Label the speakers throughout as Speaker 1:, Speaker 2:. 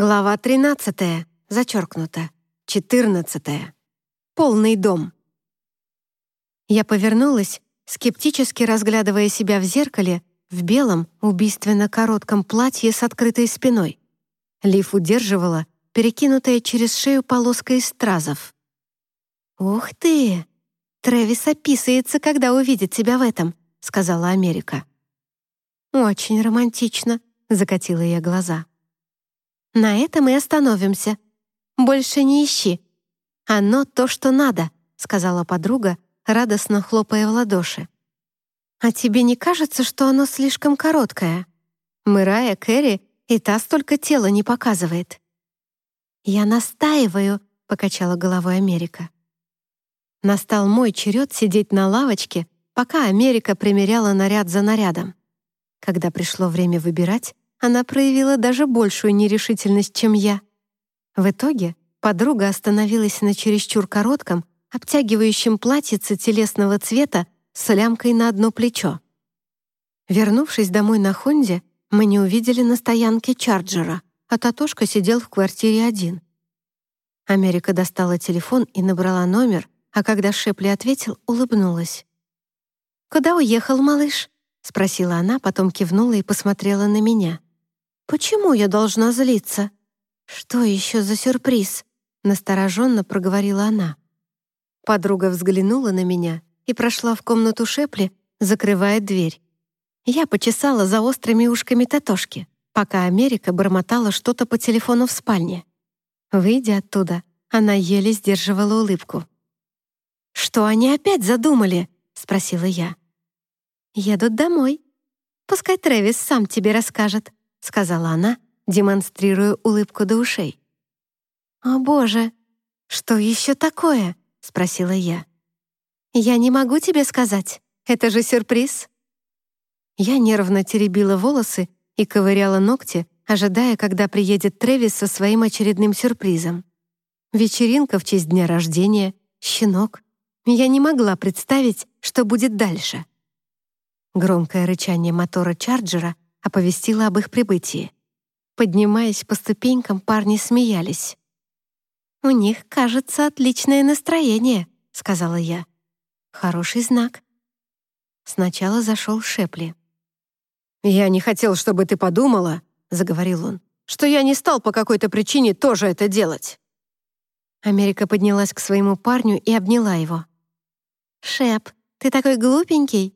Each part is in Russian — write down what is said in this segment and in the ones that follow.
Speaker 1: Глава 13. Зачеркнуто. 14. Полный дом. Я повернулась, скептически разглядывая себя в зеркале в белом, убийственно коротком платье с открытой спиной. Лиф удерживала, перекинутая через шею полоска из стразов. «Ух ты! Трэвис описывается, когда увидит тебя в этом», — сказала Америка. «Очень романтично», — закатила я глаза. На этом и остановимся. Больше не ищи. Оно то, что надо», — сказала подруга, радостно хлопая в ладоши. «А тебе не кажется, что оно слишком короткое? Мэрайя Кэрри и та столько тела не показывает». «Я настаиваю», — покачала головой Америка. Настал мой черед сидеть на лавочке, пока Америка примеряла наряд за нарядом. Когда пришло время выбирать, она проявила даже большую нерешительность, чем я. В итоге подруга остановилась на чересчур коротком, обтягивающем платьице телесного цвета с лямкой на одно плечо. Вернувшись домой на Хонде, мы не увидели на стоянке Чарджера, а Татошка сидел в квартире один. Америка достала телефон и набрала номер, а когда Шепли ответил, улыбнулась. «Куда уехал малыш?» — спросила она, потом кивнула и посмотрела на меня. «Почему я должна злиться?» «Что еще за сюрприз?» — настороженно проговорила она. Подруга взглянула на меня и прошла в комнату Шепли, закрывая дверь. Я почесала за острыми ушками Татошки, пока Америка бормотала что-то по телефону в спальне. Выйдя оттуда, она еле сдерживала улыбку. «Что они опять задумали?» — спросила я. «Едут домой. Пускай Трэвис сам тебе расскажет», — сказала она, демонстрируя улыбку до ушей. «О, боже, что еще такое?» — спросила я. «Я не могу тебе сказать. Это же сюрприз». Я нервно теребила волосы и ковыряла ногти, ожидая, когда приедет Трэвис со своим очередным сюрпризом. Вечеринка в честь дня рождения, щенок. Я не могла представить, что будет дальше. Громкое рычание мотора Чарджера — оповестила об их прибытии. Поднимаясь по ступенькам, парни смеялись. «У них, кажется, отличное настроение», — сказала я. «Хороший знак». Сначала зашел Шепли.
Speaker 2: «Я не хотел, чтобы ты подумала», — заговорил он, «что я не стал по какой-то причине тоже это делать».
Speaker 1: Америка поднялась к своему парню и обняла его. «Шеп, ты такой глупенький.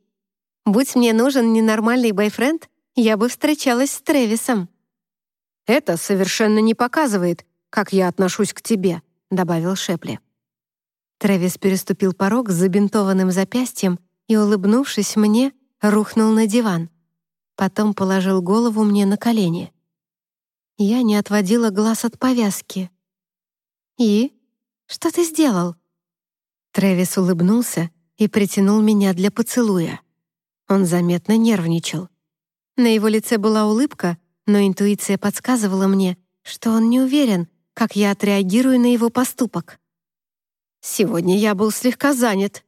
Speaker 1: Будь мне нужен ненормальный бойфренд, я бы встречалась с Тревисом».
Speaker 2: «Это совершенно не показывает, как я отношусь к тебе», — добавил Шепли.
Speaker 1: Трэвис переступил порог с забинтованным запястьем и, улыбнувшись мне, рухнул на диван. Потом положил голову мне на колени. Я не отводила глаз от повязки. «И? Что ты сделал?» Трэвис улыбнулся и притянул меня для поцелуя. Он заметно нервничал. На его лице была улыбка, но интуиция подсказывала мне, что он не уверен, как я отреагирую на его поступок.
Speaker 2: «Сегодня я был слегка занят».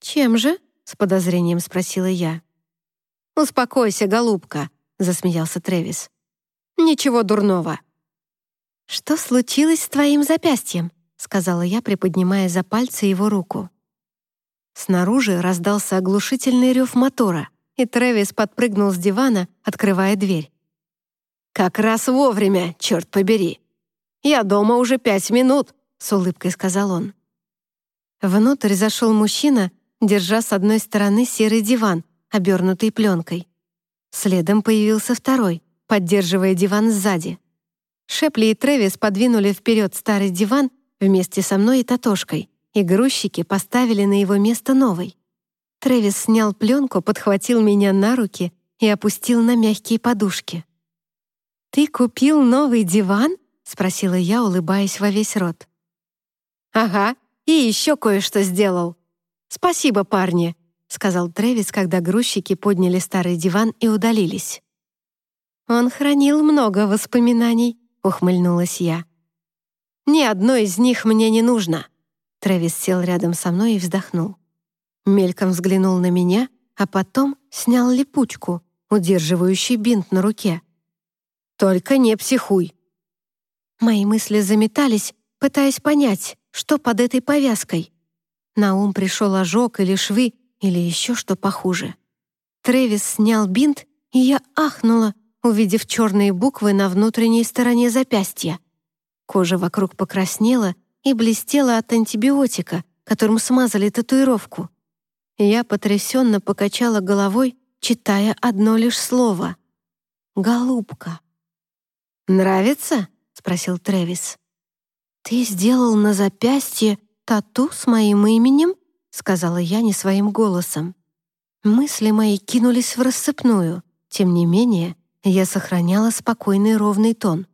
Speaker 1: «Чем же?» — с подозрением спросила я.
Speaker 2: «Успокойся, голубка», — засмеялся Тревис. «Ничего дурного».
Speaker 1: «Что случилось с твоим запястьем?» — сказала я, приподнимая за пальцы его руку. Снаружи раздался оглушительный рев мотора и Трэвис подпрыгнул с дивана, открывая дверь.
Speaker 2: «Как раз вовремя, черт побери! Я дома уже пять минут», — с улыбкой сказал он.
Speaker 1: Внутрь зашел мужчина, держа с одной стороны серый диван, обернутый пленкой. Следом появился второй, поддерживая диван сзади. Шепли и Трэвис подвинули вперед старый диван вместе со мной и Татошкой, и грузчики поставили на его место новый. Трэвис снял пленку, подхватил меня на руки и опустил на мягкие подушки. «Ты купил новый диван?» — спросила я, улыбаясь во весь рот.
Speaker 2: «Ага, и еще кое-что сделал. Спасибо, парни», — сказал Трэвис, когда грузчики подняли старый диван и удалились.
Speaker 1: «Он хранил много воспоминаний», — ухмыльнулась я.
Speaker 2: «Ни одно из них мне не нужно».
Speaker 1: Трэвис сел рядом со мной и вздохнул. Мельком взглянул на меня, а потом снял липучку, удерживающий бинт на руке.
Speaker 2: «Только не психуй.
Speaker 1: Мои мысли заметались, пытаясь понять, что под этой повязкой. На ум пришел ожог или швы, или еще что похуже. Трэвис снял бинт, и я ахнула, увидев черные буквы на внутренней стороне запястья. Кожа вокруг покраснела и блестела от антибиотика, которым смазали татуировку. Я потрясенно покачала головой, читая одно лишь слово. «Голубка». «Нравится?» — спросил Трэвис. «Ты сделал на запястье тату с моим именем?» — сказала я не своим голосом. Мысли мои кинулись в рассыпную. Тем не менее, я сохраняла спокойный ровный тон.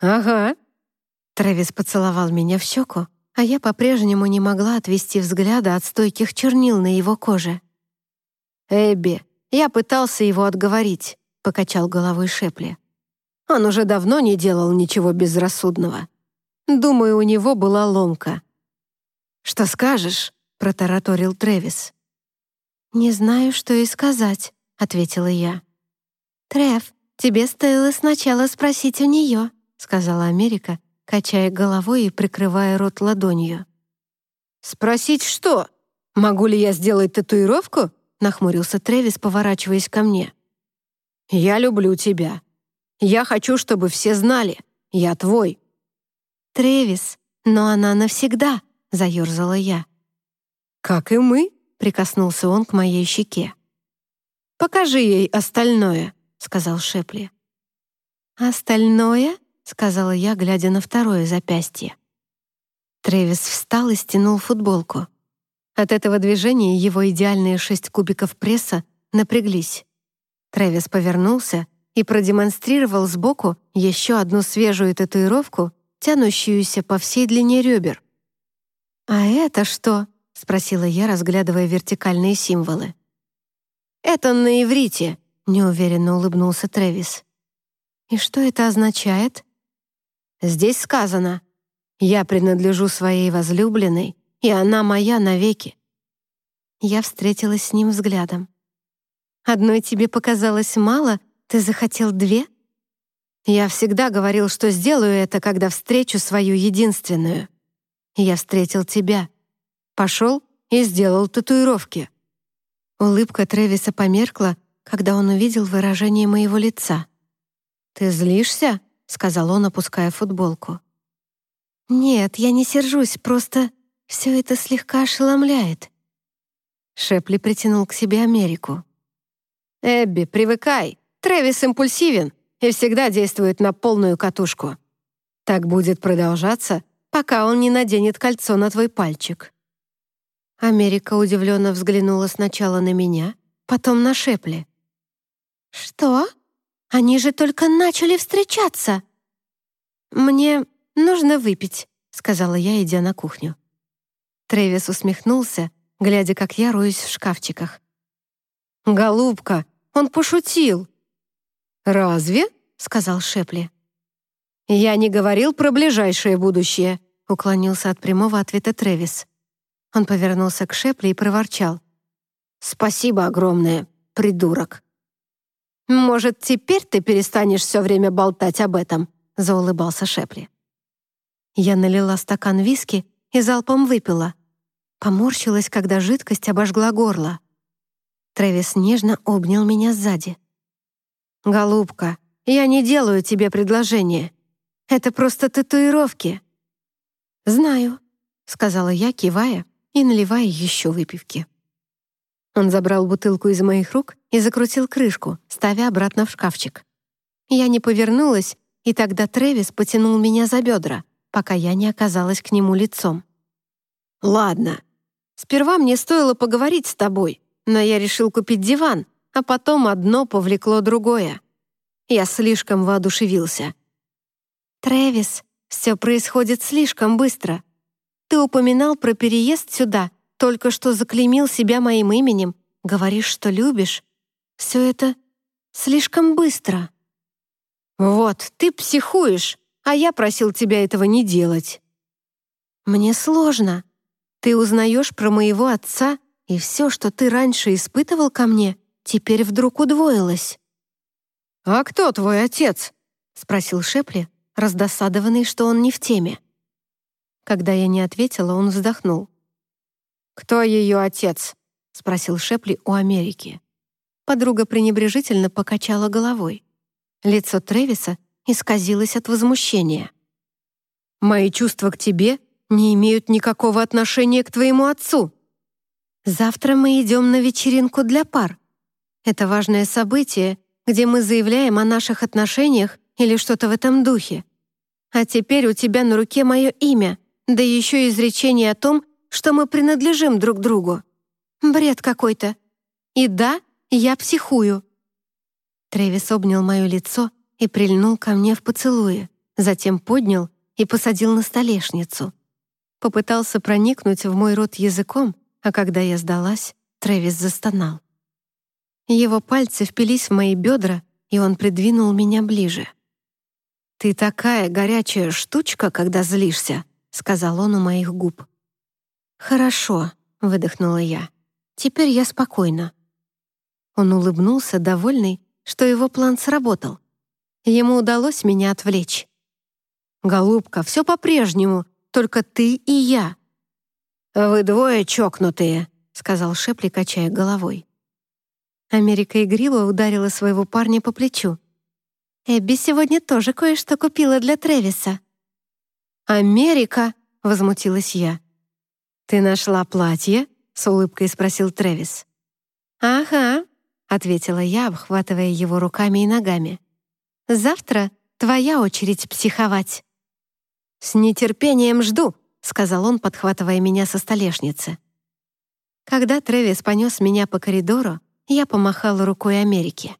Speaker 2: «Ага».
Speaker 1: Трэвис поцеловал меня в щеку, а я по-прежнему не могла отвести взгляда от стойких чернил на его коже.
Speaker 2: «Эбби, я пытался его отговорить», — покачал головой Шепли. «Он уже давно не делал ничего безрассудного. Думаю, у него была ломка». «Что скажешь?» — протараторил Трэвис.
Speaker 1: «Не знаю, что и сказать», — ответила я. «Трев, тебе стоило сначала спросить у нее», — сказала Америка, качая головой и прикрывая рот ладонью.
Speaker 2: «Спросить что? Могу ли я сделать татуировку?» — нахмурился Тревис, поворачиваясь ко мне. «Я люблю тебя. Я хочу, чтобы все знали. Я твой».
Speaker 1: «Тревис, но она навсегда», — заерзала я.
Speaker 2: «Как и мы», — прикоснулся он к моей щеке. «Покажи ей остальное», — сказал Шепли.
Speaker 1: «Остальное?» — сказала я, глядя на второе запястье. Трэвис встал и стянул футболку. От этого движения его идеальные шесть кубиков пресса напряглись. Трэвис повернулся и продемонстрировал сбоку еще одну свежую татуировку, тянущуюся по всей длине ребер. «А это что?» — спросила я, разглядывая вертикальные символы.
Speaker 2: «Это на иврите»,
Speaker 1: неуверенно улыбнулся Трэвис. «И что это означает?»
Speaker 2: «Здесь сказано, я принадлежу своей возлюбленной, и она моя навеки».
Speaker 1: Я встретилась с ним взглядом. «Одной тебе показалось мало, ты захотел две?»
Speaker 2: «Я всегда говорил, что сделаю это, когда встречу свою единственную. Я встретил тебя. Пошел и сделал татуировки».
Speaker 1: Улыбка Трэвиса померкла, когда он увидел выражение моего лица.
Speaker 2: «Ты злишься?» — сказал он, опуская футболку.
Speaker 1: «Нет, я не сержусь, просто все это слегка ошеломляет».
Speaker 2: Шепли притянул к себе Америку. «Эбби, привыкай. Трэвис импульсивен и всегда действует на полную катушку. Так будет продолжаться, пока он не наденет кольцо на твой пальчик».
Speaker 1: Америка удивленно взглянула сначала на меня, потом на Шепли. «Что? Они же только начали встречаться!» «Мне нужно выпить», — сказала я, идя на кухню. Трэвис усмехнулся, глядя, как я роюсь в шкафчиках.
Speaker 2: «Голубка, он пошутил!» «Разве?» — сказал Шепли. «Я не говорил про ближайшее будущее», — уклонился от прямого ответа Трэвис. Он повернулся к Шепли и проворчал. «Спасибо огромное, придурок». «Может, теперь ты перестанешь все время болтать об этом?» — заулыбался Шепли.
Speaker 1: Я налила стакан виски и залпом выпила. Поморщилась, когда жидкость обожгла горло. Трэвис нежно обнял меня сзади.
Speaker 2: «Голубка, я не делаю тебе предложение. Это просто татуировки».
Speaker 1: «Знаю», — сказала я, кивая и наливая еще выпивки. Он забрал бутылку из моих рук и закрутил крышку, ставя обратно в шкафчик. Я не повернулась, и тогда Трэвис потянул меня за бедра, пока я не оказалась к нему лицом.
Speaker 2: «Ладно. Сперва мне стоило поговорить с тобой, но я решил купить диван, а потом одно повлекло другое. Я слишком воодушевился».
Speaker 1: «Трэвис, все происходит слишком быстро. Ты упоминал про переезд сюда, только что заклеймил себя моим именем, говоришь, что любишь. Все это слишком быстро».
Speaker 2: «Вот, ты психуешь, а я просил тебя этого не делать».
Speaker 1: «Мне сложно. Ты узнаешь про моего отца, и все, что ты раньше испытывал ко мне, теперь вдруг удвоилось».
Speaker 2: «А кто твой отец?» — спросил Шепли,
Speaker 1: раздосадованный, что он не в теме. Когда я не ответила, он вздохнул. «Кто ее отец?» — спросил Шепли у Америки. Подруга пренебрежительно покачала головой. Лицо Тревиса исказилось от возмущения. «Мои чувства к тебе не имеют никакого отношения к твоему отцу. Завтра мы идем на вечеринку для пар. Это важное событие, где мы заявляем о наших отношениях или что-то в этом духе. А теперь у тебя на руке мое имя, да еще и изречение о том, что мы принадлежим друг другу. Бред какой-то. И да, я психую». Тревис обнял мое лицо и прильнул ко мне в поцелуе, затем поднял и посадил на столешницу. Попытался проникнуть в мой рот языком, а когда я сдалась, Тревис застонал. Его пальцы впились в мои бедра, и он придвинул меня ближе. «Ты такая горячая штучка, когда злишься», — сказал он у моих губ. «Хорошо», — выдохнула я. «Теперь я спокойна». Он улыбнулся, довольный, что его план сработал. Ему удалось меня отвлечь. «Голубка, все по-прежнему, только ты и я». «Вы двое чокнутые», — сказал Шепли, качая головой. Америка игриво ударила своего парня по плечу. «Эбби сегодня тоже кое-что купила для Тревиса». «Америка!» — возмутилась я. «Ты нашла платье?» — с улыбкой спросил Тревис. «Ага», — ответила я, обхватывая его руками и ногами. «Завтра твоя очередь психовать». «С нетерпением жду», — сказал он, подхватывая меня со столешницы. Когда Трэвис понес меня по коридору, я помахала рукой Америке.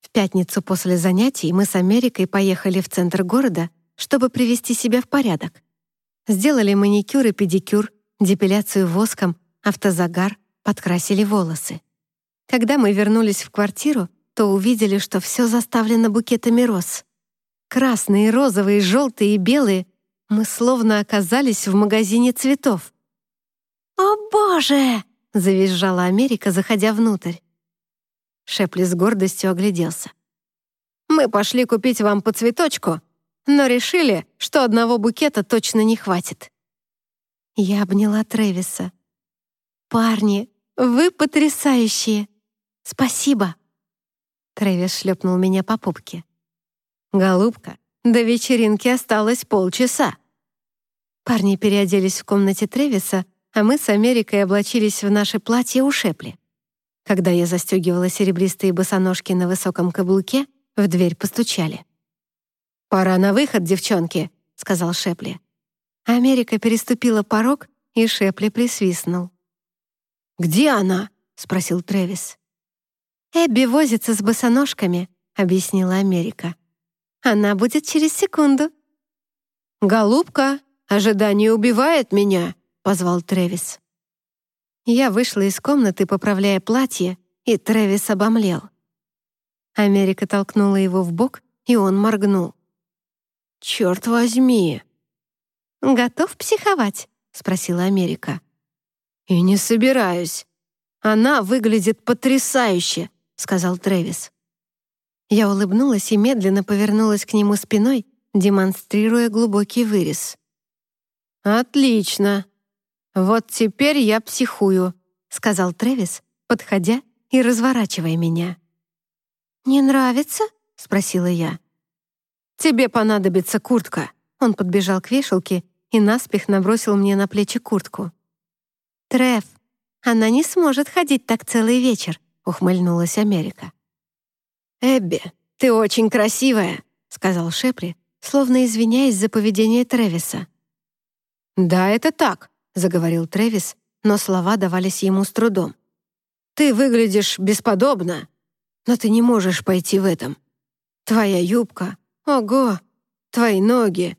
Speaker 1: В пятницу после занятий мы с Америкой поехали в центр города, чтобы привести себя в порядок. Сделали маникюр и педикюр, депиляцию воском, автозагар, подкрасили волосы. Когда мы вернулись в квартиру, то увидели, что все заставлено букетами роз. Красные, розовые, желтые и белые. Мы словно оказались в магазине цветов. «О, Боже!» — завизжала Америка, заходя внутрь. Шепли с гордостью огляделся. «Мы пошли купить вам по цветочку, но решили, что одного букета точно не хватит». Я обняла Трэвиса. «Парни, вы потрясающие! Спасибо!» Трэвис шлепнул меня по пупке. «Голубка, до вечеринки осталось полчаса». Парни переоделись в комнате Тревиса, а мы с Америкой облачились в наши платья у Шепли. Когда я застегивала серебристые босоножки на высоком каблуке, в дверь постучали. «Пора на выход, девчонки», — сказал Шепли. Америка переступила порог, и Шепли присвистнул. «Где она?» — спросил Трэвис. «Эбби возится с босоножками», — объяснила Америка. «Она будет через секунду». «Голубка, ожидание убивает меня», — позвал Трэвис. Я вышла из комнаты, поправляя платье, и Трэвис обомлел. Америка толкнула его в бок, и он моргнул. «Черт возьми!» «Готов психовать?» — спросила Америка. «И не собираюсь. Она выглядит потрясающе», — сказал Трэвис. Я улыбнулась и медленно повернулась к нему спиной, демонстрируя глубокий вырез. «Отлично», «Вот теперь я психую», — сказал Трэвис, подходя и разворачивая меня. «Не нравится?» — спросила я. «Тебе понадобится куртка». Он подбежал к вешалке и наспех набросил мне на плечи куртку. «Треф, она не сможет ходить так целый вечер», — ухмыльнулась Америка. «Эбби, ты очень красивая», — сказал Шепли, словно извиняясь за поведение Тревиса. «Да, это так», — заговорил Трэвис, но слова давались ему с трудом. «Ты выглядишь бесподобно, но ты не можешь пойти в этом. Твоя юбка... Ого! Твои ноги!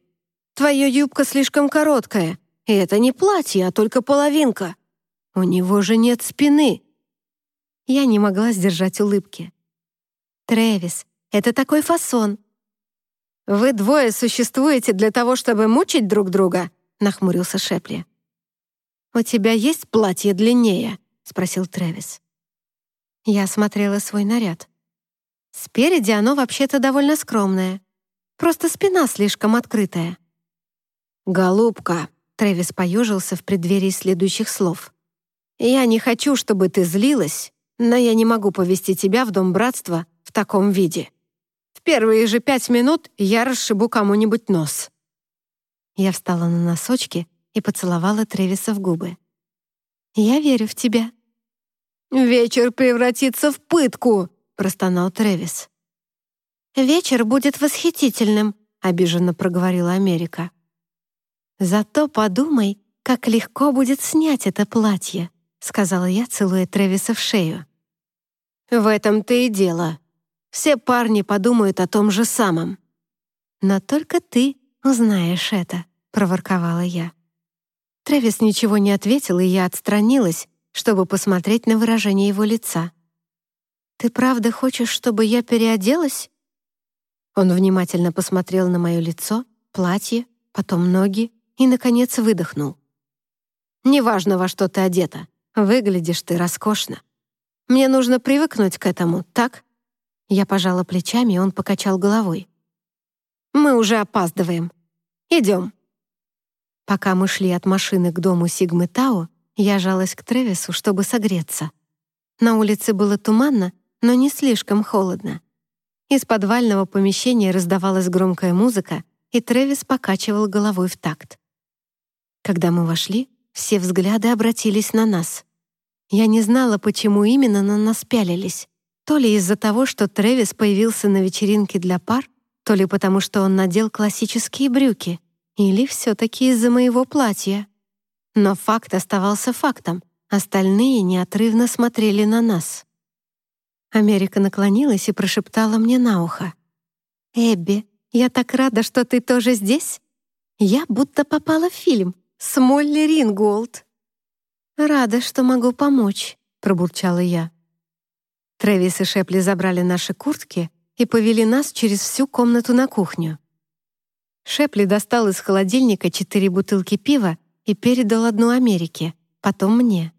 Speaker 1: Твоя юбка слишком короткая, и это не платье, а только половинка. У него же нет спины». Я не могла сдержать улыбки. «Трэвис, это такой фасон». «Вы двое существуете для того, чтобы мучить друг друга?» — нахмурился Шепли. «У тебя есть платье длиннее?» — спросил Трэвис. Я осмотрела свой наряд. Спереди оно вообще-то довольно скромное. Просто спина слишком открытая».
Speaker 2: «Голубка», — Трэвис поежился в преддверии следующих слов. «Я не хочу, чтобы ты злилась, но я не могу повести тебя в Дом Братства в таком виде. В первые же пять минут я расшибу кому-нибудь нос».
Speaker 1: Я встала на носочки и поцеловала Тревиса в губы. «Я верю в тебя».
Speaker 2: «Вечер превратится в пытку», — простонал Тревис.
Speaker 1: «Вечер будет восхитительным», — обиженно проговорила Америка. «Зато подумай, как легко будет снять это платье», — сказала я, целуя Тревиса в шею.
Speaker 2: «В этом-то и дело. Все парни подумают о том же самом».
Speaker 1: «Но только ты узнаешь это», — проворковала я. Тревис ничего не ответил, и я отстранилась, чтобы посмотреть на выражение его лица. «Ты правда хочешь, чтобы я переоделась?» Он внимательно посмотрел на мое лицо, платье, потом ноги и, наконец, выдохнул.
Speaker 2: «Неважно, во что ты одета, выглядишь ты роскошно. Мне нужно привыкнуть к этому, так?»
Speaker 1: Я пожала плечами, и он покачал головой.
Speaker 2: «Мы уже опаздываем. Идем».
Speaker 1: Пока мы шли от машины к дому Сигмы Тау, я жалась к Тревису, чтобы согреться. На улице было туманно, но не слишком холодно. Из подвального помещения раздавалась громкая музыка, и Трэвис покачивал головой в такт. Когда мы вошли, все взгляды обратились на нас. Я не знала, почему именно на нас пялились. То ли из-за того, что Трэвис появился на вечеринке для пар, то ли потому, что он надел классические брюки, или все-таки из-за моего платья. Но факт оставался фактом. Остальные неотрывно смотрели на нас. Америка наклонилась и прошептала мне на ухо. «Эбби, я так рада, что ты тоже здесь. Я будто попала в фильм с Молли Ринголд». «Рада, что могу помочь», — пробурчала я. Трэвис и Шепли забрали наши куртки и повели нас через всю комнату на кухню. Шепли достал из холодильника четыре бутылки пива и передал одну Америке, потом мне.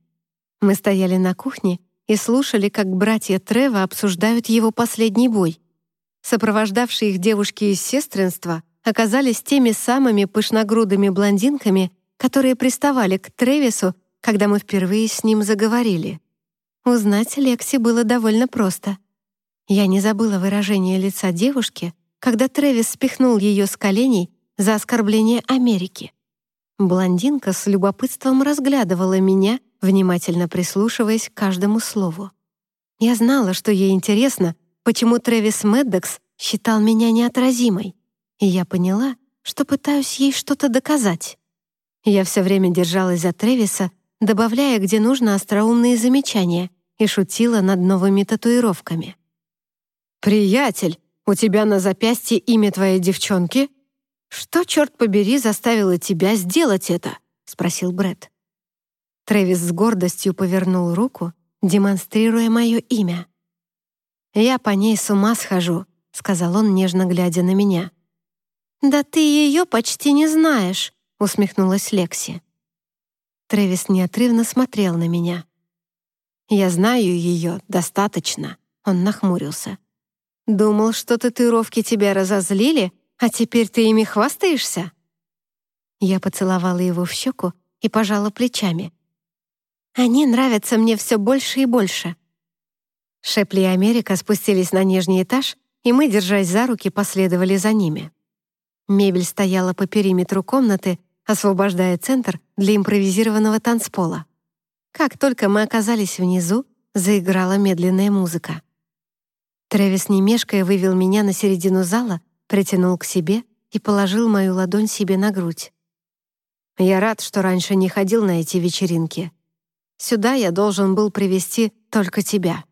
Speaker 1: Мы стояли на кухне и слушали, как братья Трева обсуждают его последний бой. Сопровождавшие их девушки из сестринства оказались теми самыми пышногрудыми блондинками, которые приставали к Тревису, когда мы впервые с ним заговорили. Узнать Лекси было довольно просто. Я не забыла выражение лица девушки, когда Тревис спихнул ее с коленей за оскорбление Америки. Блондинка с любопытством разглядывала меня, внимательно прислушиваясь к каждому слову. Я знала, что ей интересно, почему Трэвис Меддокс считал меня неотразимой, и я поняла, что пытаюсь ей что-то доказать. Я все время держалась за Трэвиса, добавляя, где нужно, остроумные замечания и шутила над новыми татуировками.
Speaker 2: «Приятель, у тебя на запястье имя твоей девчонки?» «Что, черт побери, заставило тебя сделать это?» — спросил Бред.
Speaker 1: Трэвис с гордостью повернул руку, демонстрируя мое имя. «Я по ней с ума схожу», — сказал он, нежно глядя на меня. «Да ты ее почти не знаешь», — усмехнулась Лекси. Трэвис неотрывно смотрел на меня. «Я знаю ее достаточно», — он нахмурился. «Думал, что татуировки тебя разозлили, а теперь ты ими хвастаешься?» Я поцеловала его в щеку и пожала плечами. «Они нравятся мне все больше и больше». Шепли и Америка спустились на нижний этаж, и мы, держась за руки, последовали за ними. Мебель стояла по периметру комнаты, освобождая центр для импровизированного танцпола. Как только мы оказались внизу, заиграла медленная музыка. Трэвис, не мешкая, вывел меня на середину зала — притянул к себе и положил мою ладонь себе на грудь. Я рад, что раньше не ходил на эти вечеринки. Сюда я должен был привести только тебя.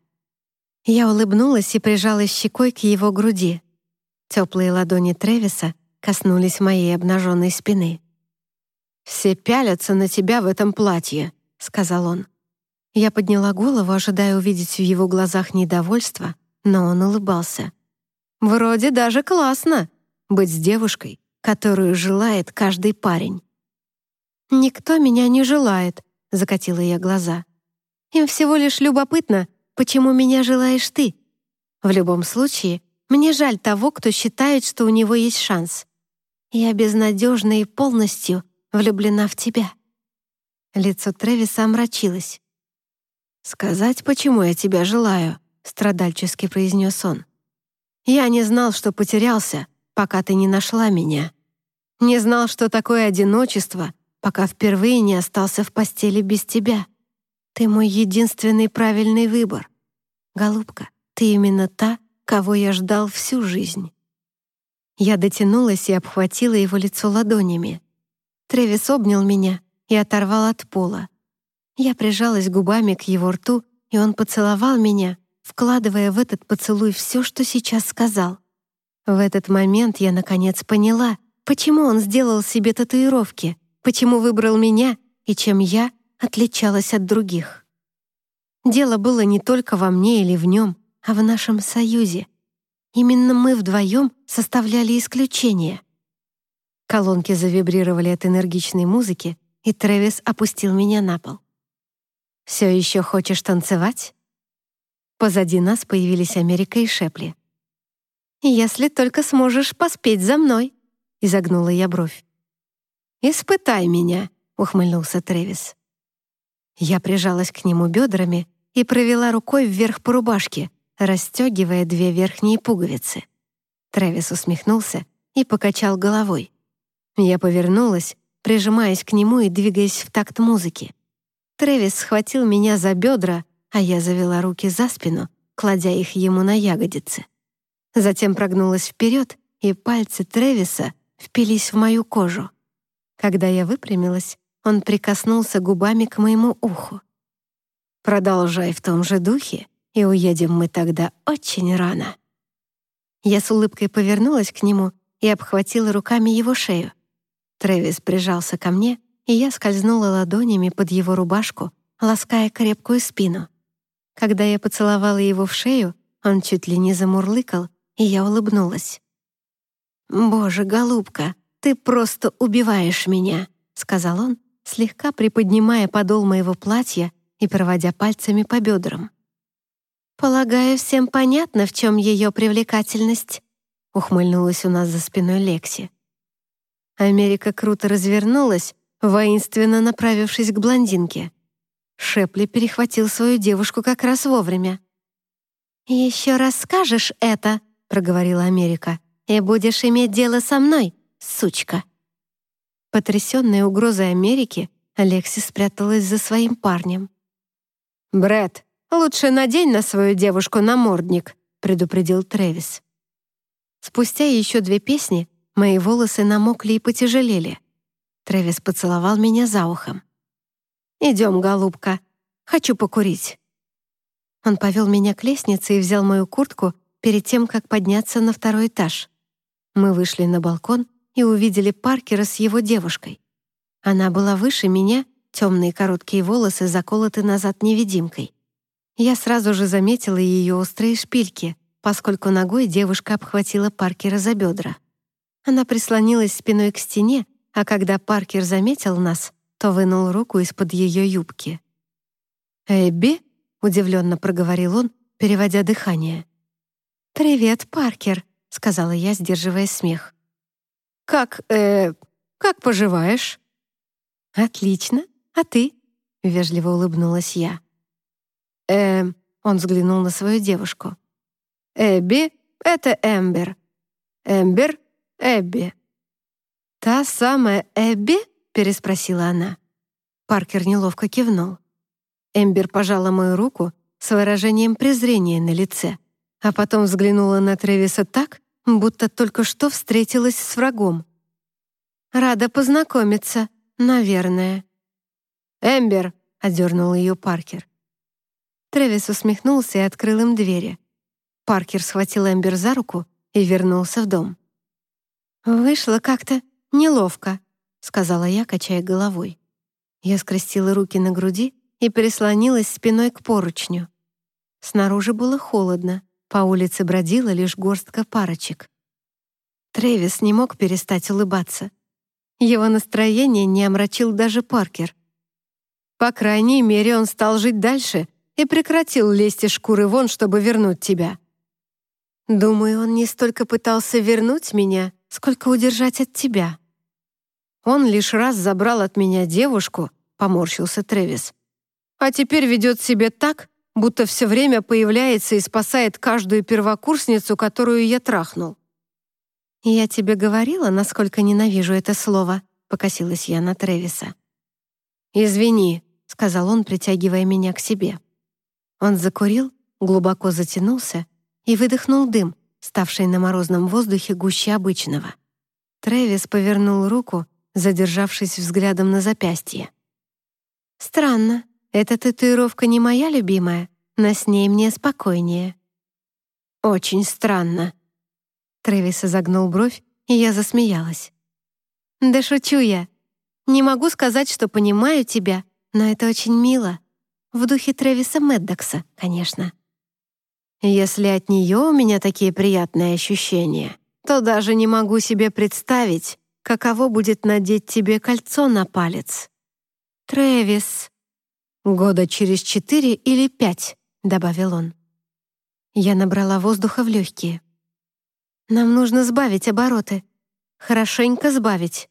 Speaker 1: Я улыбнулась и прижалась щекой к его груди. Теплые ладони Тревиса коснулись моей обнаженной спины.
Speaker 2: «Все пялятся на тебя в этом платье», — сказал он.
Speaker 1: Я подняла голову, ожидая увидеть в его глазах недовольство, но он улыбался.
Speaker 2: Вроде даже классно быть с девушкой, которую желает каждый парень.
Speaker 1: «Никто меня не желает», — закатила я глаза. «Им всего лишь любопытно, почему меня желаешь ты. В любом случае, Мне жаль того, кто считает, что у него есть шанс. Я безнадежна и полностью влюблена в тебя». Лицо Тревиса омрачилось. «Сказать, почему я тебя желаю?» — страдальчески произнес он. «Я не знал, что потерялся, пока ты не нашла меня. Не знал, что такое одиночество, пока впервые не остался в постели без тебя. Ты мой единственный правильный выбор. Голубка, ты именно та, кого я ждал всю жизнь». Я дотянулась и обхватила его лицо ладонями. Тревис обнял меня и оторвал от пола. Я прижалась губами к его рту, и он поцеловал меня, вкладывая в этот поцелуй все, что сейчас сказал. В этот момент я, наконец, поняла, почему он сделал себе татуировки, почему выбрал меня и чем я отличалась от других. Дело было не только во мне или в нем, а в нашем союзе. Именно мы вдвоем составляли исключение. Колонки завибрировали от энергичной музыки, и Трэвис опустил меня на пол. «Все еще хочешь танцевать?» Позади нас появились Америка и Шепли. «Если только сможешь поспеть за мной», — изогнула я бровь. «Испытай меня», — ухмыльнулся Трэвис. Я прижалась к нему бедрами и провела рукой вверх по рубашке, расстегивая две верхние пуговицы. Трэвис усмехнулся и покачал головой. Я повернулась, прижимаясь к нему и двигаясь в такт музыки. Трэвис схватил меня за бедра, а я завела руки за спину, кладя их ему на ягодицы. Затем прогнулась вперед, и пальцы Трэвиса впились в мою кожу. Когда я выпрямилась, он прикоснулся губами к моему уху. «Продолжай в том же духе, и уедем мы тогда очень рано». Я с улыбкой повернулась к нему и обхватила руками его шею. Трэвис прижался ко мне, и я скользнула ладонями под его рубашку, лаская крепкую спину. Когда я поцеловала его в шею, он чуть ли не замурлыкал, и я улыбнулась. «Боже, голубка, ты просто убиваешь меня», — сказал он, слегка приподнимая подол моего платья и проводя пальцами по бедрам. «Полагаю, всем понятно, в чем ее привлекательность», — ухмыльнулась у нас за спиной Лекси. Америка круто развернулась, воинственно направившись к блондинке. Шепли перехватил свою девушку как раз вовремя. «Еще раз скажешь это», — проговорила Америка, «и будешь иметь дело со мной, сучка». Потрясённая угрозой Америки, Алексис спряталась за своим парнем. Брэд, лучше надень на свою девушку намордник», — предупредил Трэвис. Спустя еще две песни Мои волосы намокли и потяжелели. Трэвис поцеловал меня за ухом. «Идем, голубка. Хочу покурить». Он повел меня к лестнице и взял мою куртку перед тем, как подняться на второй этаж. Мы вышли на балкон и увидели Паркера с его девушкой. Она была выше меня, темные короткие волосы заколоты назад невидимкой. Я сразу же заметила ее острые шпильки, поскольку ногой девушка обхватила Паркера за бедра. Она прислонилась спиной к стене, а когда Паркер заметил нас, то вынул руку из-под ее юбки. «Эбби?» — удивленно проговорил он, переводя дыхание. «Привет, Паркер», — сказала я, сдерживая смех. «Как, э, как поживаешь?» «Отлично. А ты?» — вежливо улыбнулась я. «Э, он взглянул на свою девушку. «Эбби — это Эмбер. Эмбер Эбби». «Та самая Эбби?» — переспросила она. Паркер неловко кивнул. Эмбер пожала мою руку с выражением презрения на лице, а потом взглянула на Тревиса так, будто только что встретилась с врагом. «Рада познакомиться, наверное». «Эмбер!» — одернул ее Паркер. Тревис усмехнулся и открыл им двери. Паркер схватил Эмбер за руку и вернулся в дом. «Вышло как-то неловко», — сказала я, качая головой. Я скрестила руки на груди и прислонилась спиной к поручню. Снаружи было холодно, по улице бродила лишь горстка парочек. Трэвис не мог перестать улыбаться. Его настроение не омрачил даже Паркер. По крайней мере, он стал жить дальше и прекратил лезть из шкуры вон, чтобы вернуть тебя. Думаю, он не столько пытался вернуть меня, сколько удержать от тебя. Он лишь раз забрал от меня девушку, поморщился Трэвис. А теперь ведет себя так, будто все время появляется и спасает каждую первокурсницу, которую я трахнул. «Я тебе говорила, насколько ненавижу это слово», — покосилась я на Трэвиса. «Извини», — сказал он, притягивая меня к себе. Он закурил, глубоко затянулся и выдохнул дым, ставший на морозном воздухе гуще обычного. Трэвис повернул руку, задержавшись взглядом на запястье. «Странно, эта татуировка не моя любимая, но с ней мне спокойнее». «Очень странно». Трэвис изогнул бровь, и я засмеялась. «Да шучу я. Не могу сказать, что понимаю тебя, но это очень мило. В духе Трэвиса Меддокса, конечно». Если от нее у меня такие приятные ощущения, то даже не могу себе представить, каково будет надеть тебе кольцо на палец. Трэвис. Года через четыре или пять, добавил он. Я набрала воздуха в легкие. Нам нужно сбавить обороты. Хорошенько сбавить.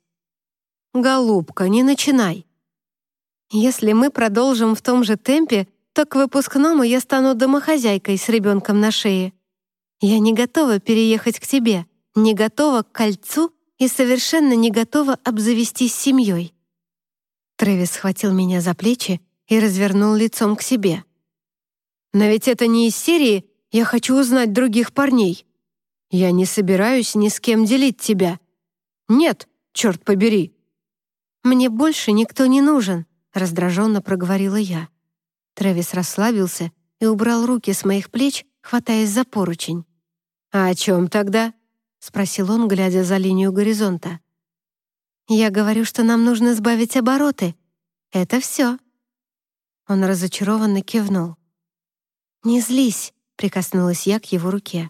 Speaker 1: Голубка, не начинай. Если мы продолжим в том же темпе, то к выпускному я стану домохозяйкой с ребенком на шее. Я не готова переехать к тебе, не готова к кольцу и совершенно не готова обзавестись семьей». Трэвис схватил меня за плечи и развернул лицом к себе. «Но ведь это не из серии «Я хочу узнать других парней». Я не собираюсь ни с кем делить тебя. Нет, черт побери». «Мне больше никто не нужен», — раздраженно проговорила я. Трэвис расслабился и убрал руки с моих плеч, хватаясь за поручень. «А о чем тогда?» — спросил он, глядя за линию горизонта. «Я говорю, что нам нужно сбавить обороты. Это все». Он разочарованно кивнул. «Не злись», — прикоснулась я к его руке.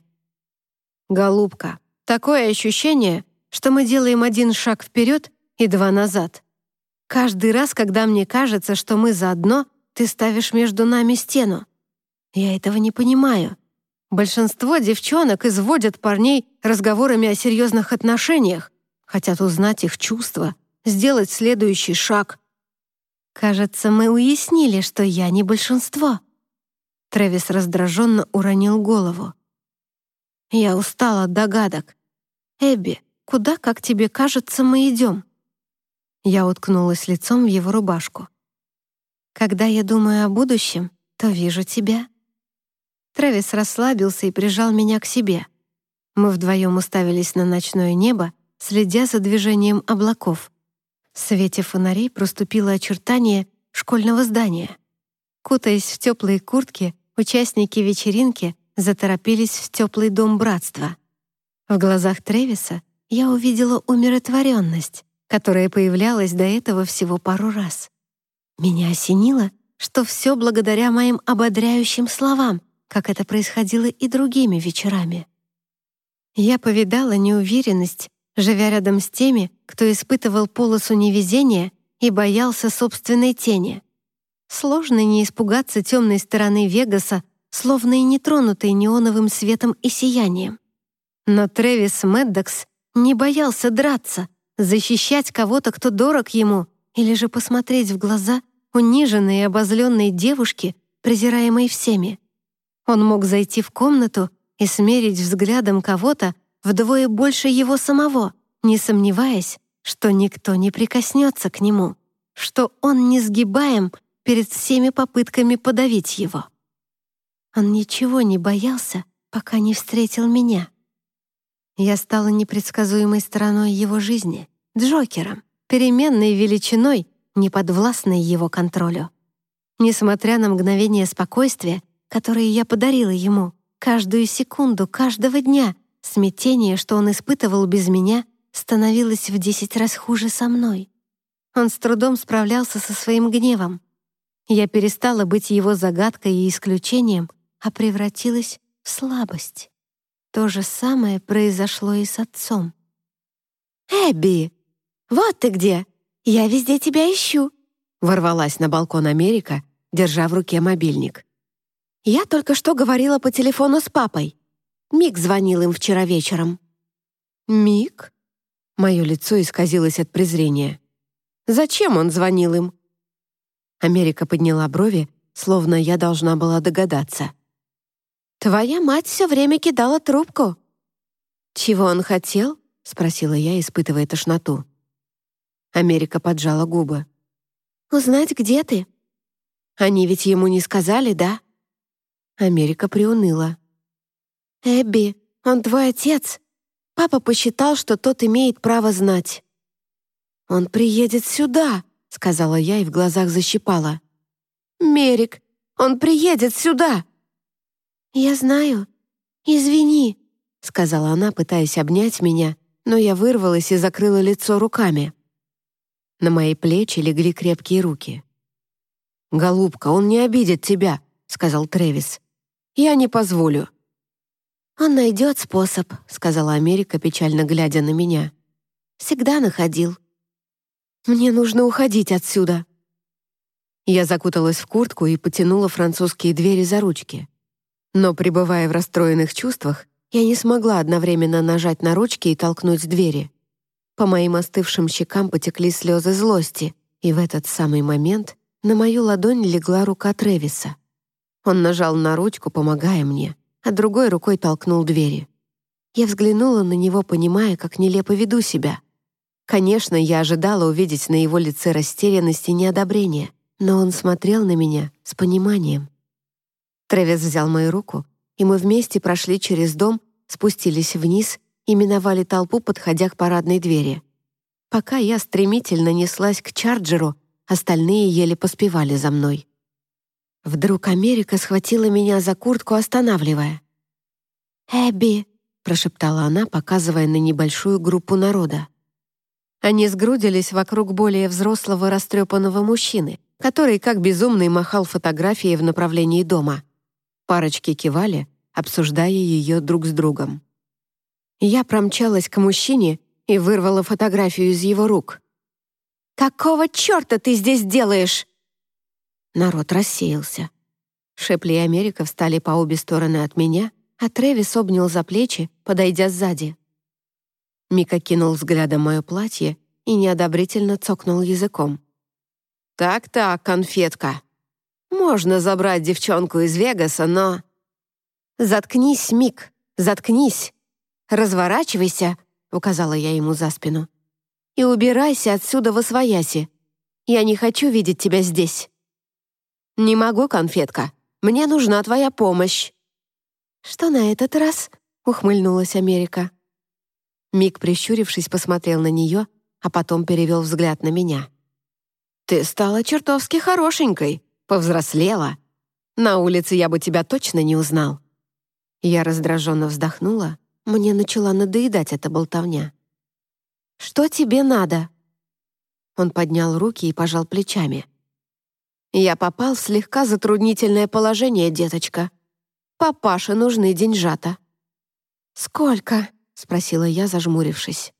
Speaker 1: «Голубка, такое ощущение, что мы делаем один шаг вперед и два назад. Каждый раз, когда мне кажется, что мы заодно — ты ставишь между нами стену. Я этого не понимаю. Большинство девчонок изводят парней разговорами о серьезных отношениях, хотят узнать их чувства, сделать следующий шаг. Кажется, мы уяснили, что я не большинство. Трэвис раздраженно уронил голову. Я устала от догадок. Эбби, куда, как тебе кажется, мы идем? Я уткнулась лицом в его рубашку. Когда я думаю о будущем, то вижу тебя». Трэвис расслабился и прижал меня к себе. Мы вдвоем уставились на ночное небо, следя за движением облаков. В свете фонарей проступило очертание школьного здания. Кутаясь в теплые куртки, участники вечеринки заторопились в теплый дом братства. В глазах Трэвиса я увидела умиротворенность, которая появлялась до этого всего пару раз. Меня осенило, что все благодаря моим ободряющим словам, как это происходило и другими вечерами. Я повидала неуверенность, живя рядом с теми, кто испытывал полосу невезения и боялся собственной тени. Сложно не испугаться темной стороны Вегаса, словно и не тронутой неоновым светом и сиянием. Но Трэвис Меддокс не боялся драться, защищать кого-то, кто дорог ему, или же посмотреть в глаза униженной и обозленной девушки, презираемой всеми. Он мог зайти в комнату и смерить взглядом кого-то вдвое больше его самого, не сомневаясь, что никто не прикоснется к нему, что он не сгибаем перед всеми попытками подавить его. Он ничего не боялся, пока не встретил меня. Я стала непредсказуемой стороной его жизни, Джокером, переменной величиной, не подвластной его контролю. Несмотря на мгновение спокойствия, которое я подарила ему, каждую секунду, каждого дня, смятение, что он испытывал без меня, становилось в десять раз хуже со мной. Он с трудом справлялся со своим гневом. Я перестала быть его загадкой и исключением, а превратилась в слабость. То же самое произошло и с отцом. «Эбби, вот ты где!» «Я везде тебя ищу», — ворвалась на балкон Америка, держа в руке мобильник. «Я только что говорила по телефону с папой. Мик звонил им вчера вечером».
Speaker 2: «Мик?» Мое лицо исказилось от презрения. «Зачем он звонил им?» Америка подняла брови, словно я должна была догадаться.
Speaker 1: «Твоя мать все время кидала трубку».
Speaker 2: «Чего он хотел?» — спросила я, испытывая тошноту. Америка поджала губы.
Speaker 1: «Узнать, где ты?»
Speaker 2: «Они ведь ему не сказали, да?» Америка приуныла.
Speaker 1: «Эбби, он твой отец. Папа посчитал, что тот имеет право знать».
Speaker 2: «Он приедет сюда», — сказала я и в глазах защипала.
Speaker 1: «Мерик, он приедет сюда!» «Я знаю. Извини», — сказала она, пытаясь обнять меня, но я вырвалась и закрыла лицо руками.
Speaker 2: На мои плечи легли крепкие руки. «Голубка, он не обидит тебя», — сказал Трэвис. «Я не позволю».
Speaker 1: «Он найдет способ», — сказала Америка, печально глядя на меня. «Всегда находил».
Speaker 2: «Мне нужно уходить отсюда». Я закуталась в куртку и потянула французские двери за ручки. Но, пребывая в расстроенных чувствах, я не смогла одновременно нажать на ручки и толкнуть двери. По моим остывшим щекам потекли слезы злости, и в этот самый момент на мою ладонь легла рука Тревиса. Он нажал на ручку, помогая мне, а другой рукой толкнул двери. Я взглянула на него, понимая, как нелепо веду себя. Конечно, я ожидала увидеть на его лице растерянность и неодобрение, но он смотрел на меня с пониманием. Тревис взял мою руку и мы вместе прошли через дом, спустились вниз и миновали толпу, подходя к парадной двери. Пока я стремительно неслась к чарджеру, остальные еле поспевали за мной. Вдруг Америка схватила меня за куртку, останавливая.
Speaker 1: «Эбби», —
Speaker 2: прошептала она, показывая на небольшую группу народа. Они сгрудились вокруг более взрослого растрепанного мужчины, который как безумный махал фотографией в направлении дома. Парочки кивали, обсуждая ее друг с другом. Я промчалась к мужчине и вырвала фотографию из его рук.
Speaker 1: «Какого черта ты здесь делаешь?»
Speaker 2: Народ рассеялся. Шепли и Америка встали по обе стороны от меня, а Трэвис обнял за плечи, подойдя сзади. Мика кинул взглядом мое платье и неодобрительно цокнул языком. «Так-так, конфетка. Можно забрать девчонку из Вегаса, но...» «Заткнись, Мик, заткнись! Разворачивайся!» — указала я ему за спину. «И убирайся отсюда во свояси. Я не хочу видеть тебя здесь». «Не могу, конфетка. Мне нужна твоя помощь».
Speaker 1: «Что на этот раз?» — ухмыльнулась Америка.
Speaker 2: Мик, прищурившись, посмотрел на нее, а потом перевел взгляд на меня. «Ты стала чертовски хорошенькой», Повзрослела. На улице я бы тебя точно не узнал». Я раздраженно вздохнула. Мне начала надоедать эта болтовня.
Speaker 1: «Что тебе надо?»
Speaker 2: Он поднял руки и пожал плечами. «Я попал в слегка затруднительное положение, деточка. Папаше нужны деньжата».
Speaker 1: «Сколько?»
Speaker 2: — спросила я, зажмурившись.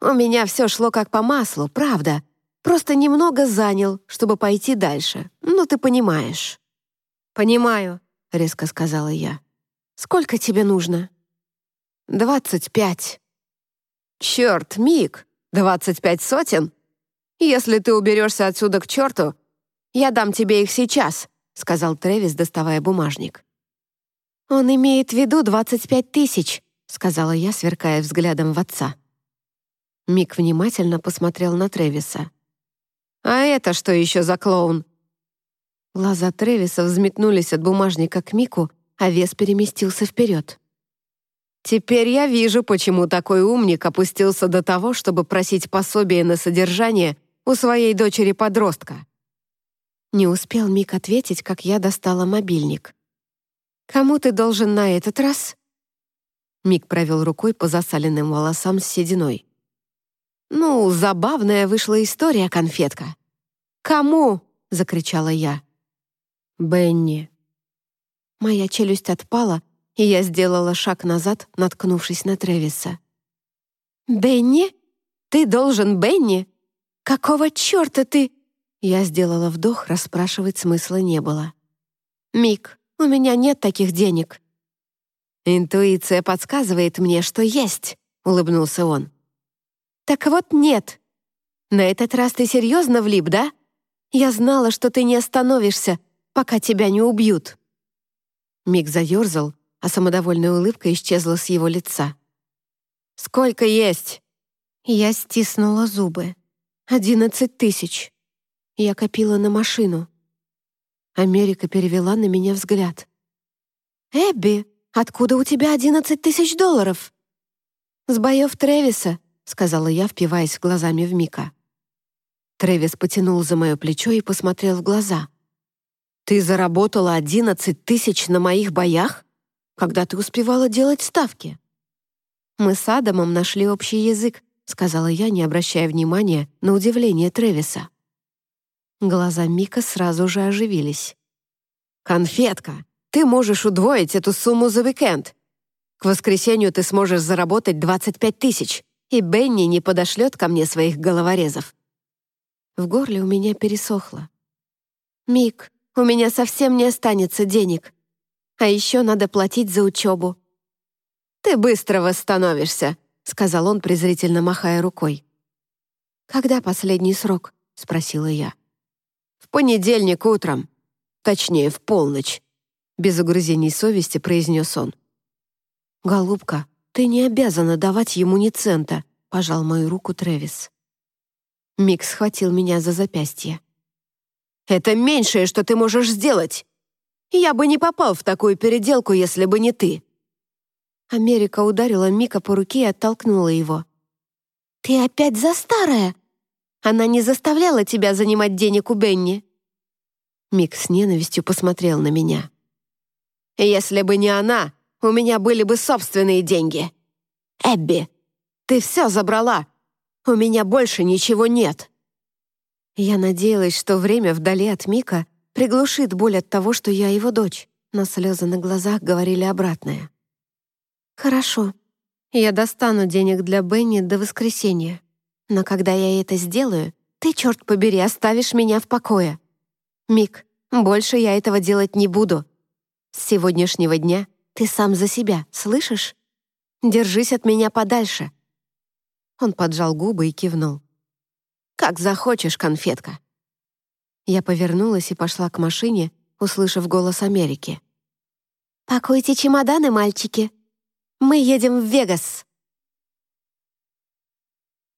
Speaker 2: «У меня все шло как по маслу, правда. Просто немного занял, чтобы пойти дальше. Ну, ты понимаешь».
Speaker 1: «Понимаю», —
Speaker 2: резко сказала я.
Speaker 1: «Сколько тебе нужно?»
Speaker 2: «Двадцать пять». «Черт, Мик, двадцать пять сотен? Если ты уберешься отсюда к черту, я дам тебе их сейчас», — сказал Трэвис, доставая бумажник.
Speaker 1: «Он имеет в виду двадцать пять тысяч», — сказала я, сверкая взглядом в отца.
Speaker 2: Мик внимательно посмотрел на Трэвиса. «А это что еще за клоун?» Глаза Тревиса взметнулись от бумажника к Мику, а вес переместился вперед. «Теперь я вижу, почему такой умник опустился до того, чтобы просить пособие на содержание у своей дочери-подростка». Не успел Мик ответить, как я достала мобильник. «Кому ты должен на этот раз?» Мик провел рукой по засаленным волосам с сединой. «Ну, забавная вышла история, конфетка». «Кому?» — закричала я. «Бенни». Моя челюсть отпала, и я сделала шаг назад, наткнувшись на Тревиса.
Speaker 1: «Бенни? Ты должен Бенни? Какого черта ты...»
Speaker 2: Я сделала вдох, расспрашивать смысла не было.
Speaker 1: «Мик, у меня нет таких денег».
Speaker 2: «Интуиция подсказывает мне, что есть», — улыбнулся он. «Так вот нет. На этот раз ты серьезно влип, да? Я знала, что ты не остановишься, пока тебя не убьют». Мик заерзал, а самодовольная улыбка исчезла с его лица. «Сколько есть?» Я стиснула зубы. «Одиннадцать тысяч». Я копила на машину. Америка перевела на меня взгляд. «Эбби, откуда у тебя одиннадцать тысяч долларов?» «С боев Тревиса», — сказала я, впиваясь глазами в Мика. Тревис потянул за мое плечо и посмотрел в глаза. «Ты заработала одиннадцать тысяч на моих боях? Когда ты успевала делать ставки?» «Мы с Адамом нашли общий язык», — сказала я, не обращая внимания на удивление Тревиса. Глаза Мика сразу же оживились. «Конфетка, ты можешь удвоить эту сумму за уикенд. К воскресенью ты сможешь заработать 25 тысяч, и Бенни не подошлет ко мне своих головорезов». В горле у меня пересохло. «Мик, у меня совсем не останется денег. А еще надо платить за учебу». «Ты быстро восстановишься», — сказал он, презрительно махая рукой. «Когда последний срок?» — спросила я. «В понедельник утром. Точнее, в полночь», — без угрызений совести произнес он. «Голубка, ты не обязана давать ему ни цента», — пожал мою руку Трэвис. Мик схватил меня за запястье. «Это меньшее, что ты можешь сделать. Я бы не попал в такую переделку, если бы не ты». Америка ударила Мика по руке и оттолкнула его. «Ты опять за старое? Она не заставляла тебя занимать денег у Бенни?» Мик с ненавистью посмотрел на меня. «Если бы не она, у меня были бы собственные деньги. Эбби, ты все забрала. У меня больше ничего нет». Я надеялась, что время вдали от Мика приглушит боль от того, что я его дочь, но слезы на глазах говорили обратное. «Хорошо, я достану денег для Бенни до воскресенья. Но когда я это сделаю, ты, черт побери, оставишь меня в покое. Мик, больше я этого делать не буду. С сегодняшнего дня ты сам за себя, слышишь? Держись от меня подальше». Он поджал губы и кивнул. «Как захочешь, конфетка». Я повернулась и пошла к машине, услышав голос Америки. «Пакуйте чемоданы, мальчики. Мы едем в Вегас».